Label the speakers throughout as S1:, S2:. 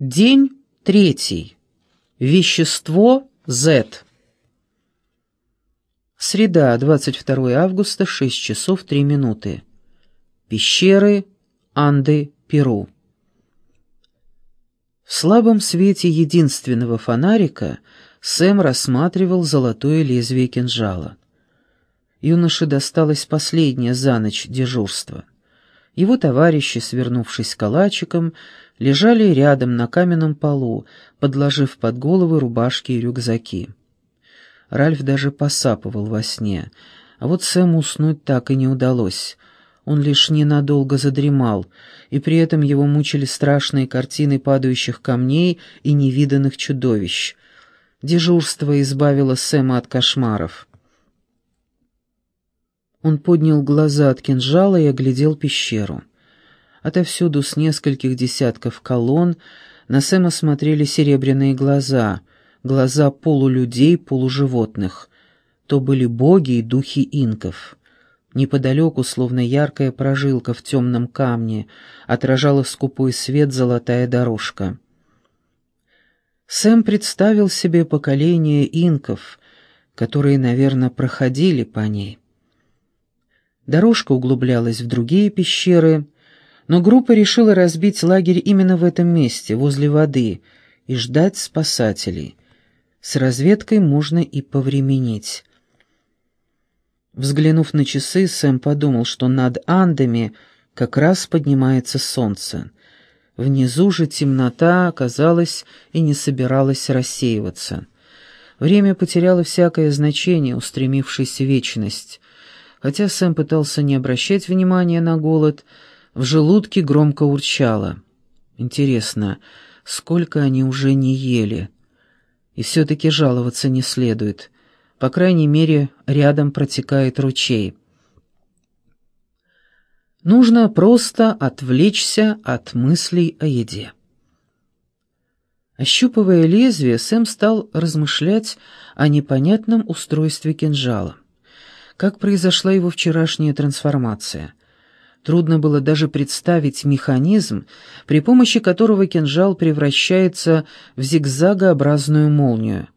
S1: День третий. Вещество Z. Среда, 22 августа, 6 часов 3 минуты. Пещеры, Анды, Перу. В слабом свете единственного фонарика Сэм рассматривал золотое лезвие кинжала. Юноше досталось последнее за ночь дежурство. Его товарищи, свернувшись калачиком, лежали рядом на каменном полу, подложив под головы рубашки и рюкзаки. Ральф даже посапывал во сне, а вот Сэму уснуть так и не удалось. Он лишь ненадолго задремал, и при этом его мучили страшные картины падающих камней и невиданных чудовищ. Дежурство избавило Сэма от кошмаров. Он поднял глаза от кинжала и оглядел пещеру. Отовсюду с нескольких десятков колонн на Сэма смотрели серебряные глаза, глаза полулюдей, полуживотных. То были боги и духи инков. Неподалеку, словно яркая прожилка в темном камне, отражала скупой свет золотая дорожка. Сэм представил себе поколение инков, которые, наверное, проходили по ней. Дорожка углублялась в другие пещеры, но группа решила разбить лагерь именно в этом месте, возле воды, и ждать спасателей. С разведкой можно и повременить. Взглянув на часы, Сэм подумал, что над Андами как раз поднимается солнце. Внизу же темнота, казалось, и не собиралась рассеиваться. Время потеряло всякое значение, устремившись в вечность. Хотя Сэм пытался не обращать внимания на голод, в желудке громко урчало. Интересно, сколько они уже не ели? И все-таки жаловаться не следует. По крайней мере, рядом протекает ручей. Нужно просто отвлечься от мыслей о еде. Ощупывая лезвие, Сэм стал размышлять о непонятном устройстве кинжала. Как произошла его вчерашняя трансформация? Трудно было даже представить механизм, при помощи которого кинжал превращается в зигзагообразную молнию.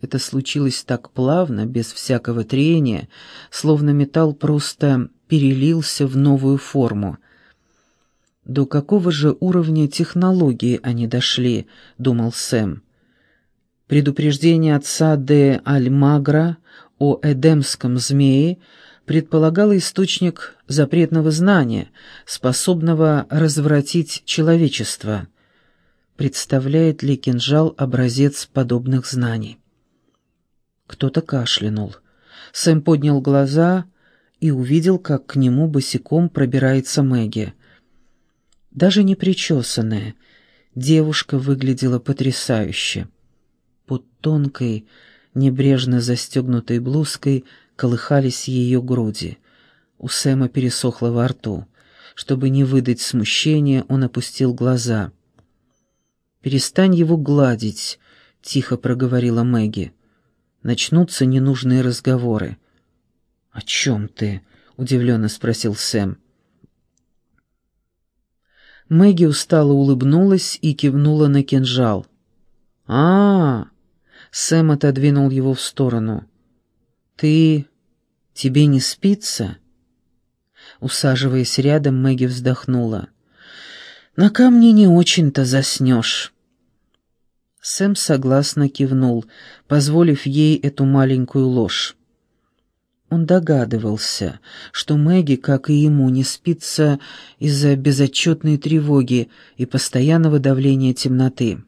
S1: Это случилось так плавно, без всякого трения, словно металл просто перелился в новую форму. «До какого же уровня технологии они дошли?» — думал Сэм. Предупреждение отца де Альмагра о эдемском змее предполагало источник запретного знания, способного развратить человечество. Представляет ли кинжал образец подобных знаний? Кто-то кашлянул. Сэм поднял глаза и увидел, как к нему босиком пробирается Мэгги. Даже не причесанная, девушка выглядела потрясающе. Под тонкой, небрежно застегнутой блузкой колыхались ее груди. У Сэма пересохло во рту. Чтобы не выдать смущения, он опустил глаза. «Перестань его гладить», — тихо проговорила Мэгги. «Начнутся ненужные разговоры». «О чем ты?» — удивленно спросил Сэм. Мэгги устало улыбнулась и кивнула на кинжал. «А-а-а!» Сэм отодвинул его в сторону. «Ты... тебе не спится?» Усаживаясь рядом, Мэгги вздохнула. «На камне не очень-то заснешь». Сэм согласно кивнул, позволив ей эту маленькую ложь. Он догадывался, что Мэгги, как и ему, не спится из-за безотчетной тревоги и постоянного давления темноты.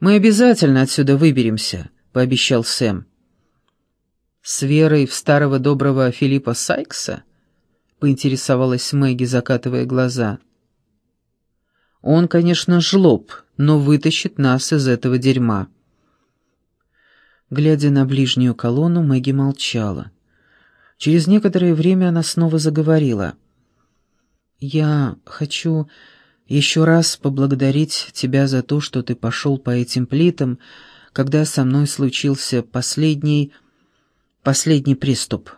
S1: Мы обязательно отсюда выберемся», — пообещал Сэм. «С верой в старого доброго Филиппа Сайкса?» — поинтересовалась Мэгги, закатывая глаза. «Он, конечно, жлоб, но вытащит нас из этого дерьма». Глядя на ближнюю колонну, Мэгги молчала. Через некоторое время она снова заговорила. «Я хочу еще раз поблагодарить тебя за то, что ты пошел по этим плитам, когда со мной случился последний... последний приступ».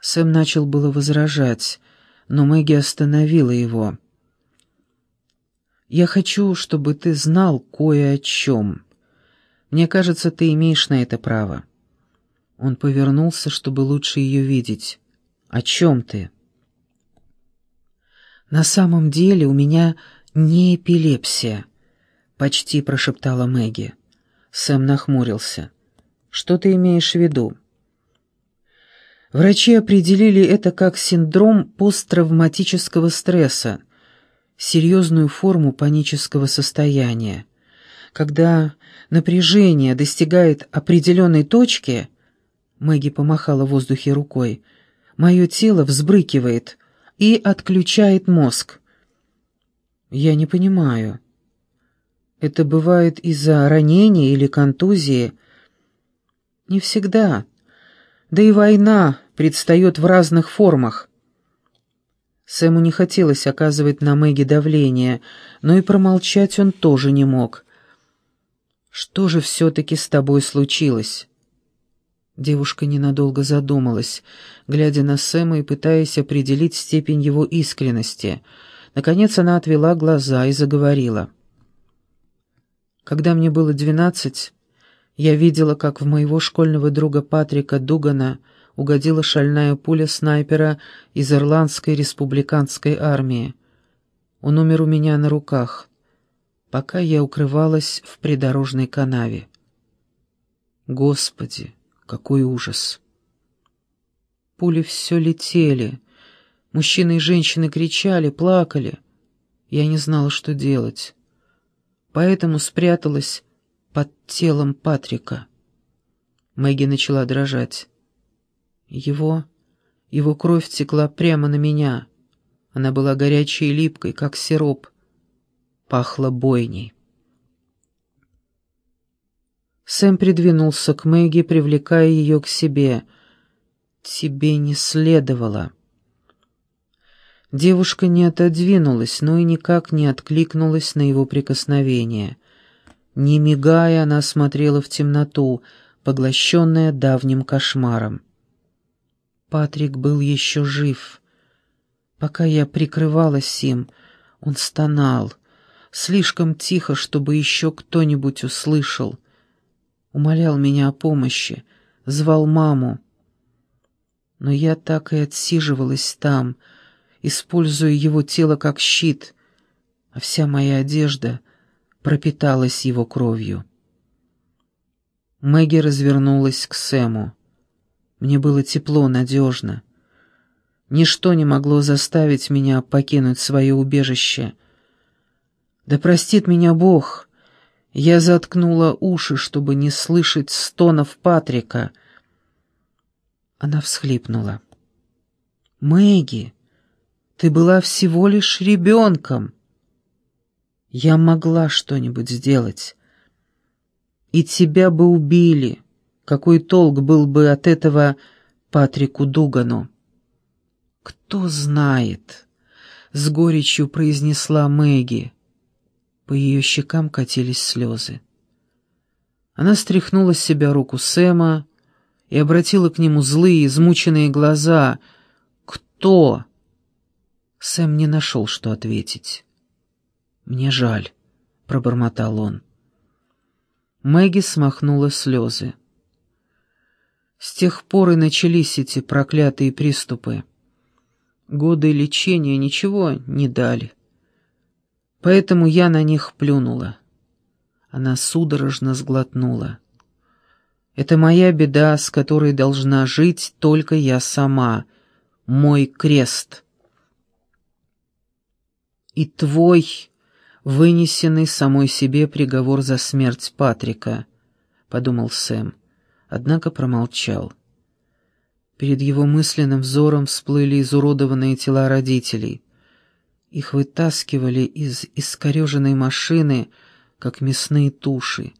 S1: Сэм начал было возражать, но Мэгги остановила его. Я хочу, чтобы ты знал кое о чем. Мне кажется, ты имеешь на это право». Он повернулся, чтобы лучше ее видеть. «О чем ты?» «На самом деле у меня не эпилепсия», — почти прошептала Мэгги. Сэм нахмурился. «Что ты имеешь в виду?» Врачи определили это как синдром посттравматического стресса, серьезную форму панического состояния. Когда напряжение достигает определенной точки, Мэгги помахала в воздухе рукой, мое тело взбрыкивает и отключает мозг. Я не понимаю. Это бывает из-за ранения или контузии? Не всегда. Да и война предстает в разных формах. Сэму не хотелось оказывать на Мэгги давление, но и промолчать он тоже не мог. «Что же все-таки с тобой случилось?» Девушка ненадолго задумалась, глядя на Сэма и пытаясь определить степень его искренности. Наконец она отвела глаза и заговорила. «Когда мне было двенадцать, я видела, как в моего школьного друга Патрика Дугана угодила шальная пуля снайпера из Ирландской республиканской армии. Он умер у меня на руках, пока я укрывалась в придорожной канаве. Господи, какой ужас! Пули все летели. Мужчины и женщины кричали, плакали. Я не знала, что делать. Поэтому спряталась под телом Патрика. Мэгги начала дрожать. Его... его кровь текла прямо на меня. Она была горячей и липкой, как сироп. Пахло бойней. Сэм придвинулся к Мэгги, привлекая ее к себе. «Тебе не следовало». Девушка не отодвинулась, но и никак не откликнулась на его прикосновение — не мигая, она смотрела в темноту, поглощенная давним кошмаром. Патрик был еще жив. Пока я прикрывалась им, он стонал, слишком тихо, чтобы еще кто-нибудь услышал. Умолял меня о помощи, звал маму. Но я так и отсиживалась там, используя его тело как щит, а вся моя одежда пропиталась его кровью. Мэгги развернулась к Сэму. Мне было тепло, надежно. Ничто не могло заставить меня покинуть свое убежище. Да простит меня Бог. Я заткнула уши, чтобы не слышать стонов Патрика. Она всхлипнула. «Мэгги, ты была всего лишь ребенком». Я могла что-нибудь сделать. И тебя бы убили. Какой толк был бы от этого Патрику Дугану? Кто знает, с горечью произнесла Мэгги. По ее щекам катились слезы. Она стряхнула с себя руку Сэма и обратила к нему злые, измученные глаза. «Кто?» Сэм не нашел, что ответить. «Мне жаль», — пробормотал он. Мэгги смахнула слезы. С тех пор и начались эти проклятые приступы. Годы лечения ничего не дали. Поэтому я на них плюнула. Она судорожно сглотнула. Это моя беда, с которой должна жить только я сама. Мой крест. И твой вынесенный самой себе приговор за смерть Патрика, — подумал Сэм, однако промолчал. Перед его мысленным взором всплыли изуродованные тела родителей. Их вытаскивали из искореженной машины, как мясные туши,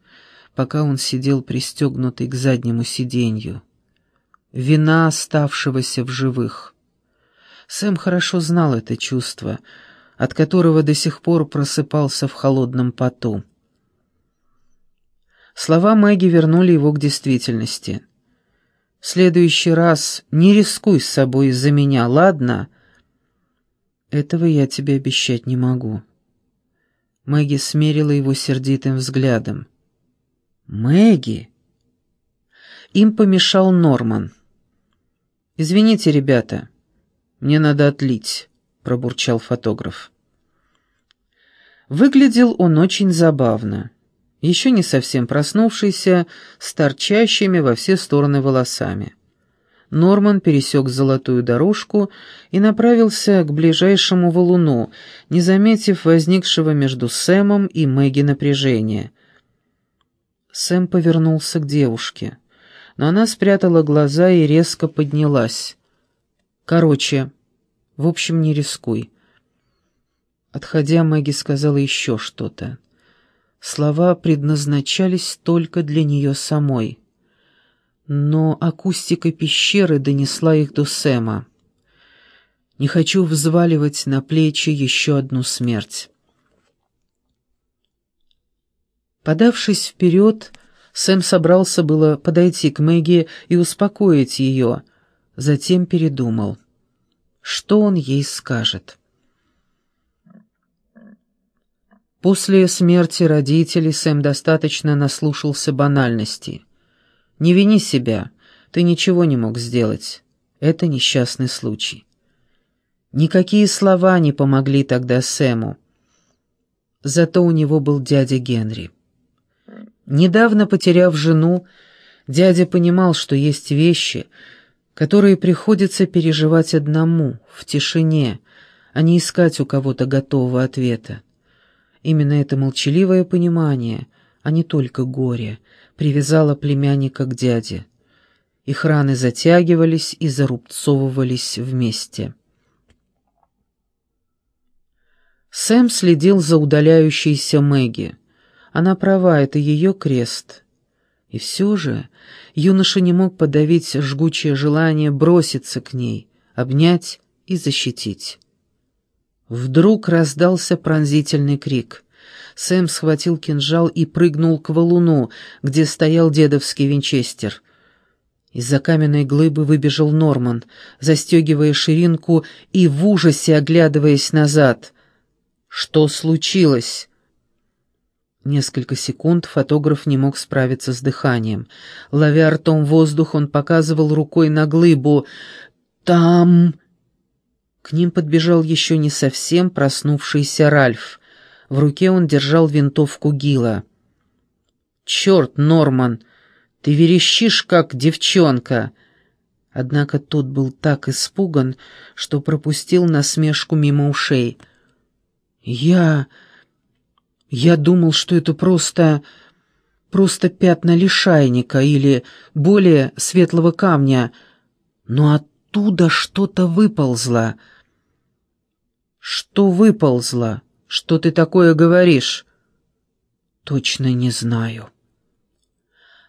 S1: пока он сидел пристегнутый к заднему сиденью. Вина оставшегося в живых. Сэм хорошо знал это чувство — от которого до сих пор просыпался в холодном поту. Слова Мэгги вернули его к действительности. «В следующий раз не рискуй с собой из-за меня, ладно?» «Этого я тебе обещать не могу». Мэгги смерила его сердитым взглядом. «Мэгги!» Им помешал Норман. «Извините, ребята, мне надо отлить», — пробурчал фотограф. Выглядел он очень забавно. Еще не совсем проснувшийся, с торчащими во все стороны волосами. Норман пересек золотую дорожку и направился к ближайшему валуну, не заметив возникшего между Сэмом и Мэгги напряжения. Сэм повернулся к девушке, но она спрятала глаза и резко поднялась. «Короче, в общем, не рискуй». Отходя, Мэгги сказала еще что-то. Слова предназначались только для нее самой но акустика пещеры донесла их до Сэма. Не хочу взваливать на плечи еще одну смерть. Подавшись вперед, Сэм собрался было подойти к Мэгги и успокоить ее, затем передумал. Что он ей скажет? После смерти родителей Сэм достаточно наслушался банальностей. Не вини себя, ты ничего не мог сделать. Это несчастный случай. Никакие слова не помогли тогда Сэму. Зато у него был дядя Генри. Недавно потеряв жену, дядя понимал, что есть вещи, которые приходится переживать одному, в тишине, а не искать у кого-то готового ответа. Именно это молчаливое понимание, а не только горе, привязала племянника к дяде. Их раны затягивались и зарубцовывались вместе. Сэм следил за удаляющейся Мэгги. Она права, это ее крест. И все же юноша не мог подавить жгучее желание броситься к ней, обнять и защитить. Вдруг раздался пронзительный крик — Сэм схватил кинжал и прыгнул к валуну, где стоял дедовский винчестер. Из-за каменной глыбы выбежал Норман, застегивая ширинку и в ужасе оглядываясь назад. «Что случилось?» Несколько секунд фотограф не мог справиться с дыханием. Ловя ртом воздух, он показывал рукой на глыбу. «Там...» К ним подбежал еще не совсем проснувшийся Ральф. В руке он держал винтовку Гила. «Черт, Норман, ты верещишь, как девчонка!» Однако тот был так испуган, что пропустил насмешку мимо ушей. «Я... я думал, что это просто... просто пятна лишайника или более светлого камня, но оттуда что-то выползло». «Что выползло?» Что ты такое говоришь?» «Точно не знаю».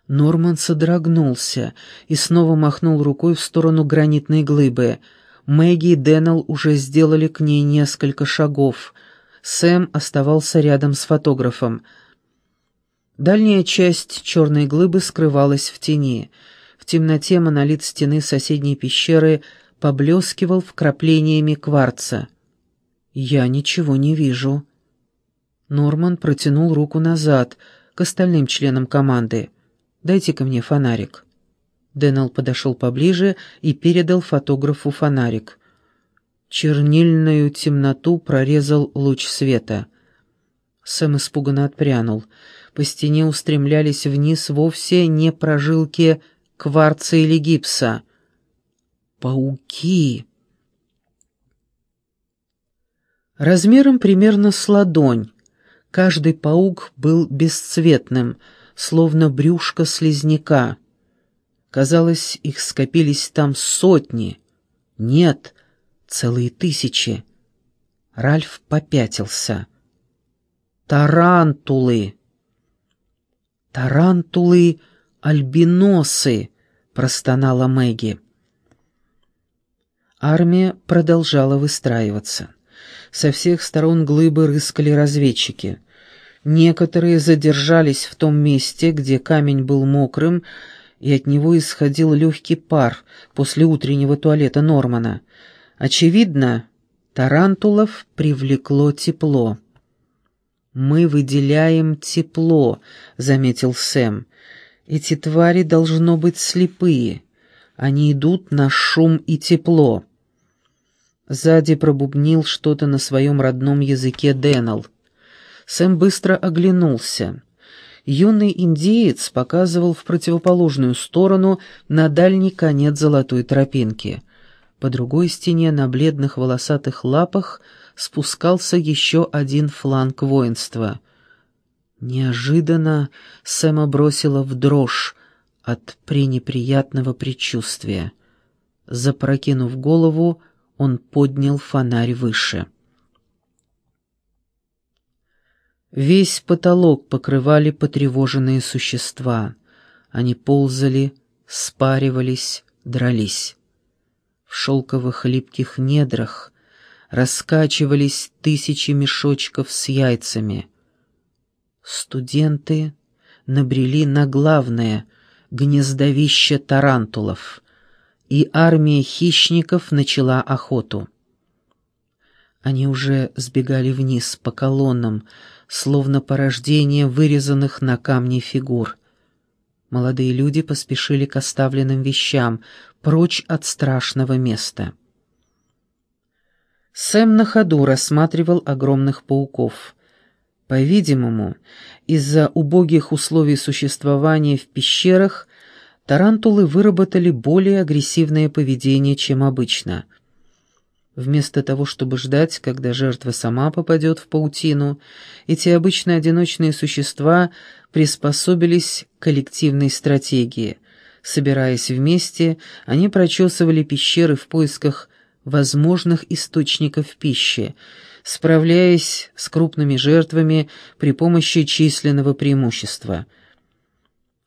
S1: Норман содрогнулся и снова махнул рукой в сторону гранитной глыбы. Мэгги и Дэннел уже сделали к ней несколько шагов. Сэм оставался рядом с фотографом. Дальняя часть черной глыбы скрывалась в тени. В темноте монолит стены соседней пещеры поблескивал вкраплениями кварца. «Я ничего не вижу». Норман протянул руку назад, к остальным членам команды. «Дайте-ка мне фонарик». Дэннел подошел поближе и передал фотографу фонарик. Чернильную темноту прорезал луч света. Сэм испуганно отпрянул. По стене устремлялись вниз вовсе не прожилки кварца или гипса. «Пауки!» Размером примерно с ладонь. Каждый паук был бесцветным, словно брюшко слизняка. Казалось, их скопились там сотни. Нет, целые тысячи. Ральф попятился. «Тарантулы!» «Тарантулы-альбиносы!» — простонала Мэгги. Армия продолжала выстраиваться. Со всех сторон глыбы рыскали разведчики. Некоторые задержались в том месте, где камень был мокрым, и от него исходил легкий пар после утреннего туалета Нормана. Очевидно, тарантулов привлекло тепло. «Мы выделяем тепло», — заметил Сэм. «Эти твари должно быть слепые. Они идут на шум и тепло». Сзади пробубнил что-то на своем родном языке Дэннел. Сэм быстро оглянулся. Юный индеец показывал в противоположную сторону на дальний конец золотой тропинки. По другой стене на бледных волосатых лапах спускался еще один фланг воинства. Неожиданно Сэма бросила в дрожь от пренеприятного предчувствия. Запрокинув голову, он поднял фонарь выше. Весь потолок покрывали потревоженные существа. Они ползали, спаривались, дрались. В шелковых липких недрах раскачивались тысячи мешочков с яйцами. Студенты набрели на главное — гнездовище тарантулов, и армия хищников начала охоту. Они уже сбегали вниз по колоннам, словно порождение вырезанных на камне фигур. Молодые люди поспешили к оставленным вещам, прочь от страшного места. Сэм на ходу рассматривал огромных пауков. По-видимому, из-за убогих условий существования в пещерах тарантулы выработали более агрессивное поведение, чем обычно. Вместо того, чтобы ждать, когда жертва сама попадет в паутину, эти обычно одиночные существа приспособились к коллективной стратегии — Собираясь вместе, они прочесывали пещеры в поисках возможных источников пищи, справляясь с крупными жертвами при помощи численного преимущества.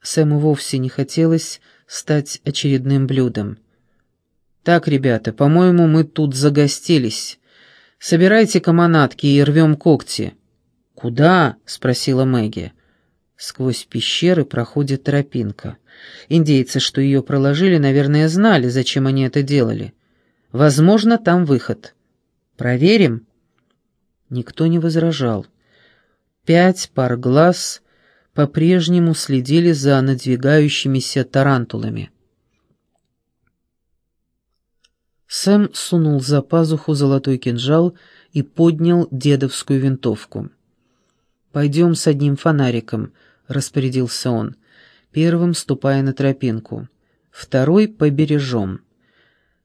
S1: Сэму вовсе не хотелось стать очередным блюдом. «Так, ребята, по-моему, мы тут загостились. Собирайте команатки и рвем когти». «Куда?» — спросила Мэгги. Сквозь пещеры проходит тропинка. Индейцы, что ее проложили, наверное, знали, зачем они это делали. Возможно, там выход. Проверим?» Никто не возражал. Пять пар глаз по-прежнему следили за надвигающимися тарантулами. Сэм сунул за пазуху золотой кинжал и поднял дедовскую винтовку. «Пойдем с одним фонариком», — распорядился он первым ступая на тропинку, второй — побережем.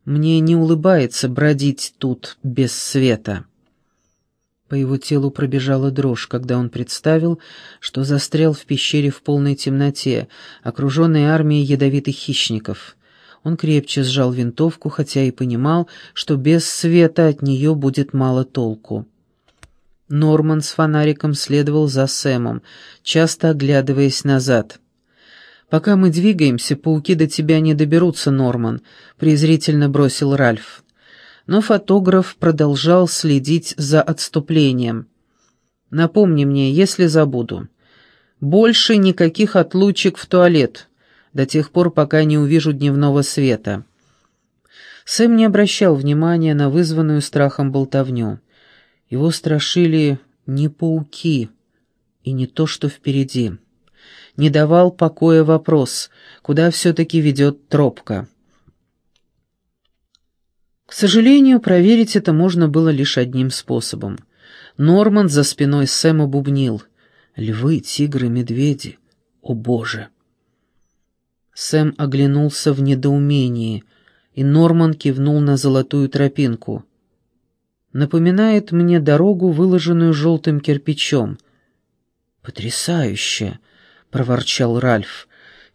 S1: Мне не улыбается бродить тут без света. По его телу пробежала дрожь, когда он представил, что застрял в пещере в полной темноте, окруженной армией ядовитых хищников. Он крепче сжал винтовку, хотя и понимал, что без света от нее будет мало толку. Норман с фонариком следовал за Сэмом, часто оглядываясь назад — «Пока мы двигаемся, пауки до тебя не доберутся, Норман», — презрительно бросил Ральф. Но фотограф продолжал следить за отступлением. «Напомни мне, если забуду. Больше никаких отлучек в туалет, до тех пор, пока не увижу дневного света». Сэм не обращал внимания на вызванную страхом болтовню. Его страшили не пауки и не то, что впереди не давал покоя вопрос, куда все-таки ведет тропка. К сожалению, проверить это можно было лишь одним способом. Норман за спиной Сэма бубнил. «Львы, тигры, медведи. О, Боже!» Сэм оглянулся в недоумении, и Норман кивнул на золотую тропинку. «Напоминает мне дорогу, выложенную желтым кирпичом. Потрясающе!» — проворчал Ральф.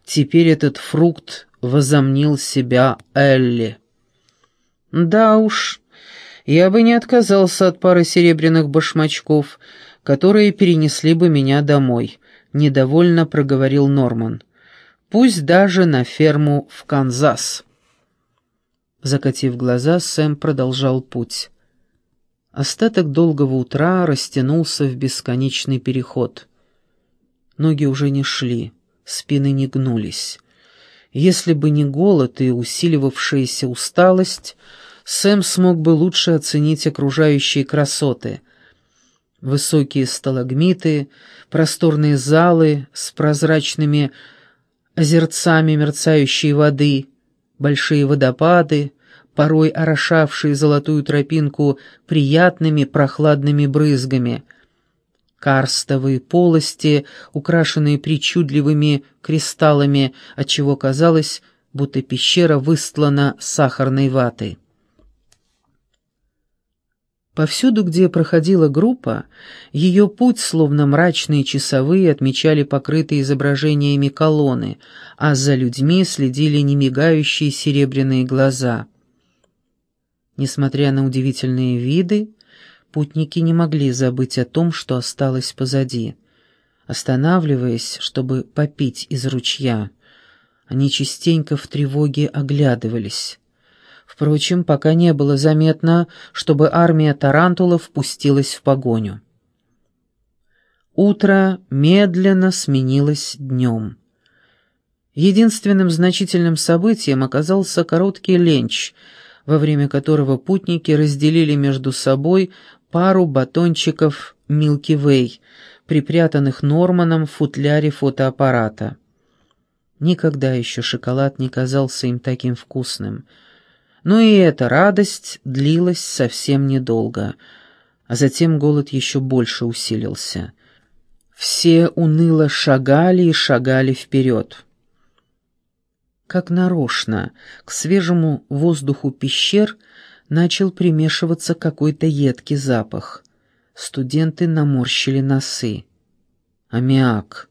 S1: «Теперь этот фрукт возомнил себя Элли». «Да уж, я бы не отказался от пары серебряных башмачков, которые перенесли бы меня домой», — недовольно проговорил Норман. «Пусть даже на ферму в Канзас». Закатив глаза, Сэм продолжал путь. Остаток долгого утра растянулся в бесконечный переход — Ноги уже не шли, спины не гнулись. Если бы не голод и усиливавшаяся усталость, Сэм смог бы лучше оценить окружающие красоты. Высокие сталагмиты, просторные залы с прозрачными озерцами мерцающей воды, большие водопады, порой орошавшие золотую тропинку приятными прохладными брызгами, карстовые полости, украшенные причудливыми кристаллами, отчего казалось, будто пещера выстлана сахарной ватой. Повсюду, где проходила группа, ее путь, словно мрачные часовые, отмечали покрытые изображениями колонны, а за людьми следили немигающие серебряные глаза. Несмотря на удивительные виды, путники не могли забыть о том, что осталось позади. Останавливаясь, чтобы попить из ручья, они частенько в тревоге оглядывались. Впрочем, пока не было заметно, чтобы армия тарантулов пустилась в погоню. Утро медленно сменилось днем. Единственным значительным событием оказался короткий ленч, во время которого путники разделили между собой пару батончиков «Милки Вэй», припрятанных Норманом в футляре фотоаппарата. Никогда еще шоколад не казался им таким вкусным — но и эта радость длилась совсем недолго, а затем голод еще больше усилился. Все уныло шагали и шагали вперед. Как нарочно, к свежему воздуху пещер начал примешиваться какой-то едкий запах. Студенты наморщили носы. «Аммиак.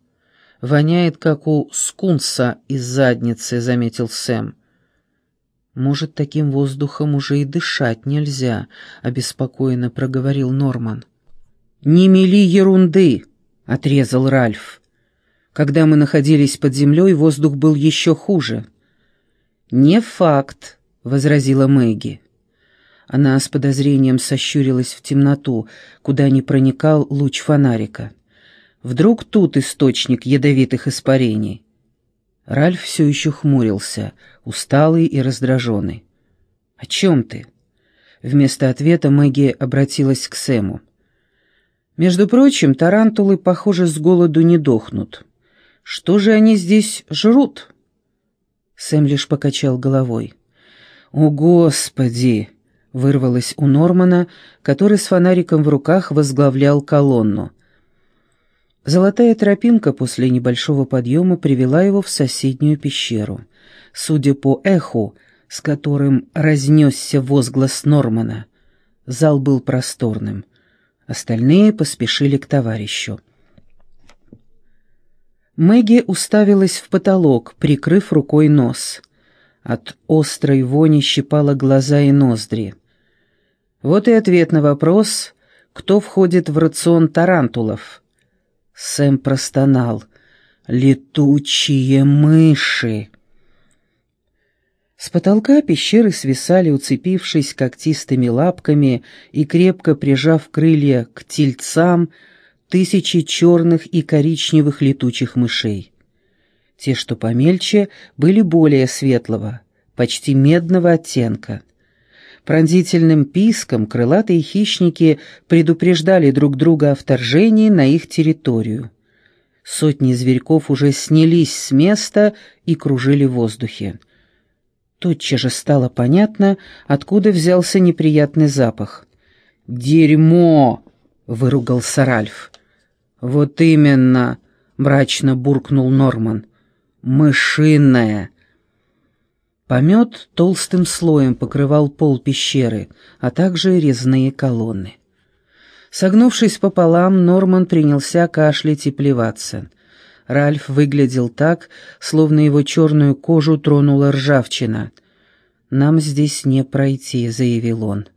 S1: Воняет, как у скунса из задницы», — заметил Сэм. «Может, таким воздухом уже и дышать нельзя», — обеспокоенно проговорил Норман. «Не мели ерунды», — отрезал Ральф. «Когда мы находились под землей, воздух был еще хуже». «Не факт», — возразила Мэгги. Она с подозрением сощурилась в темноту, куда не проникал луч фонарика. «Вдруг тут источник ядовитых испарений?» Ральф все еще хмурился, усталый и раздраженный. «О чем ты?» Вместо ответа Мэгги обратилась к Сэму. «Между прочим, тарантулы, похоже, с голоду не дохнут. Что же они здесь жрут?» Сэм лишь покачал головой. «О, Господи!» — вырвалось у Нормана, который с фонариком в руках возглавлял колонну. Золотая тропинка после небольшого подъема привела его в соседнюю пещеру. Судя по эху, с которым разнесся возглас Нормана, зал был просторным. Остальные поспешили к товарищу. Мэгги уставилась в потолок, прикрыв рукой нос. От острой вони щипала глаза и ноздри. Вот и ответ на вопрос, кто входит в рацион тарантулов — Сэм простонал. «Летучие мыши!» С потолка пещеры свисали, уцепившись когтистыми лапками и крепко прижав крылья к тельцам, тысячи черных и коричневых летучих мышей. Те, что помельче, были более светлого, почти медного оттенка. Пронзительным писком крылатые хищники предупреждали друг друга о вторжении на их территорию. Сотни зверьков уже снялись с места и кружили в воздухе. Тотчас же стало понятно, откуда взялся неприятный запах. «Дерьмо!» — выругался Ральф. «Вот именно!» — мрачно буркнул Норман. «Мышиное!» Помет толстым слоем покрывал пол пещеры, а также резные колонны. Согнувшись пополам, Норман принялся кашлять и плеваться. Ральф выглядел так, словно его черную кожу тронула ржавчина. «Нам здесь не пройти», — заявил он.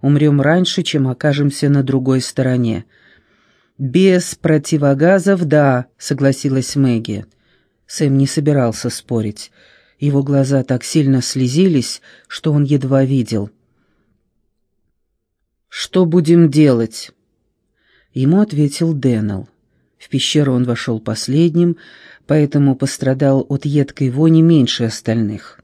S1: «Умрем раньше, чем окажемся на другой стороне». «Без противогазов, да», — согласилась Мэгги. Сэм не собирался спорить. Его глаза так сильно слезились, что он едва видел. «Что будем делать?» Ему ответил Дэннел. В пещеру он вошел последним, поэтому пострадал от едкой вони меньше остальных.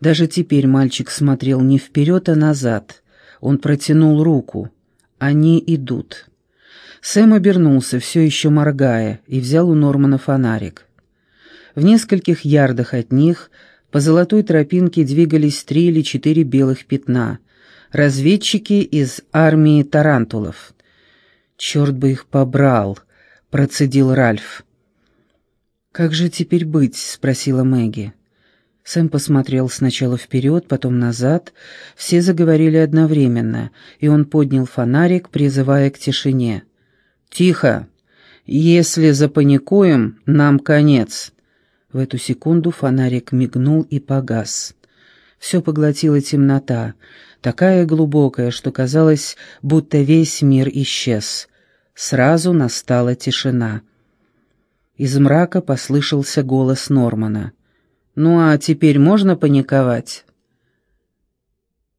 S1: Даже теперь мальчик смотрел не вперед, а назад. Он протянул руку. Они идут. Сэм обернулся, все еще моргая, и взял у Нормана фонарик. В нескольких ярдах от них по золотой тропинке двигались три или четыре белых пятна. Разведчики из армии тарантулов. «Черт бы их побрал!» — процедил Ральф. «Как же теперь быть?» — спросила Мэгги. Сэм посмотрел сначала вперед, потом назад. Все заговорили одновременно, и он поднял фонарик, призывая к тишине. «Тихо! Если запаникуем, нам конец!» В эту секунду фонарик мигнул и погас. Все поглотила темнота, такая глубокая, что казалось, будто весь мир исчез. Сразу настала тишина. Из мрака послышался голос Нормана. «Ну а теперь можно паниковать?»